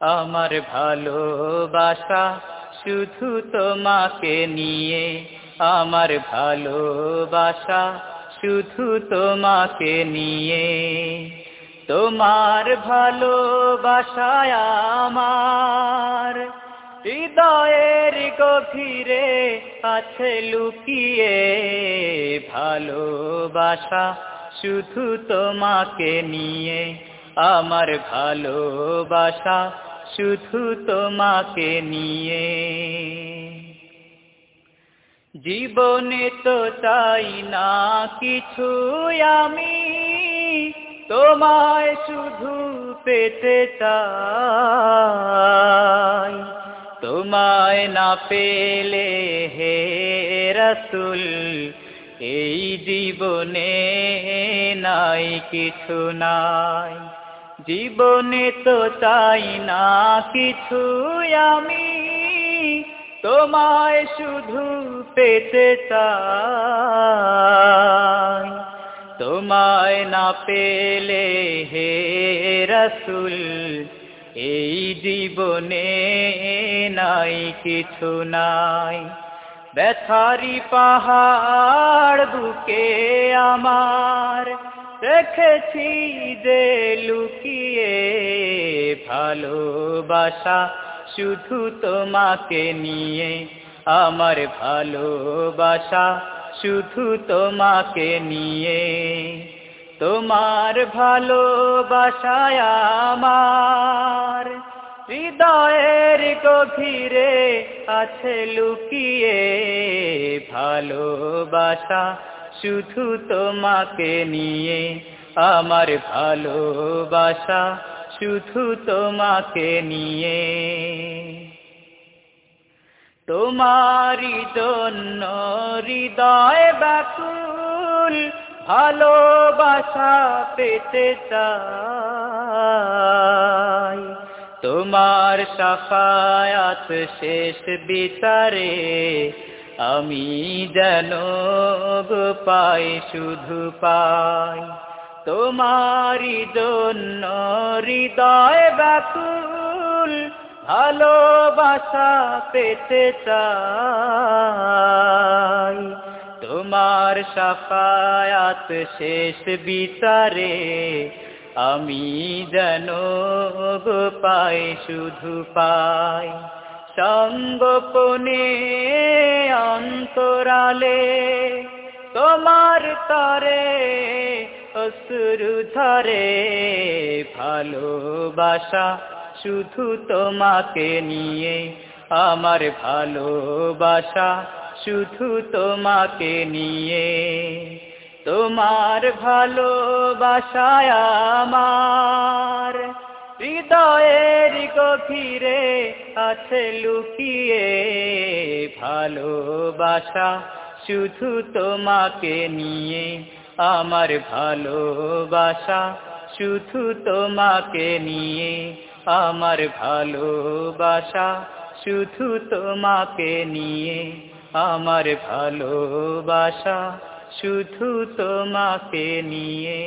আমার ভালোবাসা শুধু তোমাকে নিয়ে, আমার ভালোবাসা শুধু তোমাকে নিয়ে। তোমার ভালোবাসায় আমার, হৃদয়ের গভীরে আছে লুকিয়ে। ভালোবাসা শুধু তোমাকে নিয়ে, আমার ভালোবাসা শুধু তোমাকে নিয়ে। জীবনে তো চাই না কিছু আমি, তোমায় শুধু পেতে চাই। তোমায় না পেলে হে রসুল, এই জীবনে নাই কিছু নাই। জীবনে তো চাই না কিছু আমি, তোমায় শুধু পেতে চাই। তোমায় না পেলে হে রসুল, এই জীবনে নাই কিছু নাই। ব্যথারি পাহাড় বুকে আমার রেখেছি যে লুকিয়ে ভালোবাসা শুধু তোমাকে নিয়ে, আমার ভালোবাসা শুধু তোমাকে নিয়ে। তোমার ভালোবাসায় আমার হৃদয়ের গভীরে আছে লুকিয়ে ভালোবাসা। শুধু তোমাকে নিয়ে আমার ভালোবাসা, শুধু তোমাকে নিয়ে। তোমারি জন্য হৃদয় ব্যাকুল, ভালোবাসা পেতে চাই। তোমার সাফায়াত শেষ বিচারে, আমি যেন পাই, শুধু পাই। তোমারি জন্য হৃদয় ব্যাকুল, ভালোবাসা পেতে চাই। তোমার সাফায়াত শেষ বিচারে আমি যেন পাই, শুধু পাই। সঙ্গোপনে, অন্তরালে, তোমার তরে অসুরু ধরে, ভালোবাসা শুধু তোমাকে নিয়ে, আমার ভালোবাসা শুধু তোমাকে নিয়ে। তোমার ভালোবাসায় আমার হৃদয়ের গভীরে আছে লুকিয়ে ভালোবাসা, শুধু তোমাকে নিয়ে আমার ভালোবাসা, শুধু তোমাকে নিয়ে আমার ভালোবাসা, শুধু তোমাকে নিয়ে আমার ভালোবাসা। শুধু তোমাকে নিয়ে।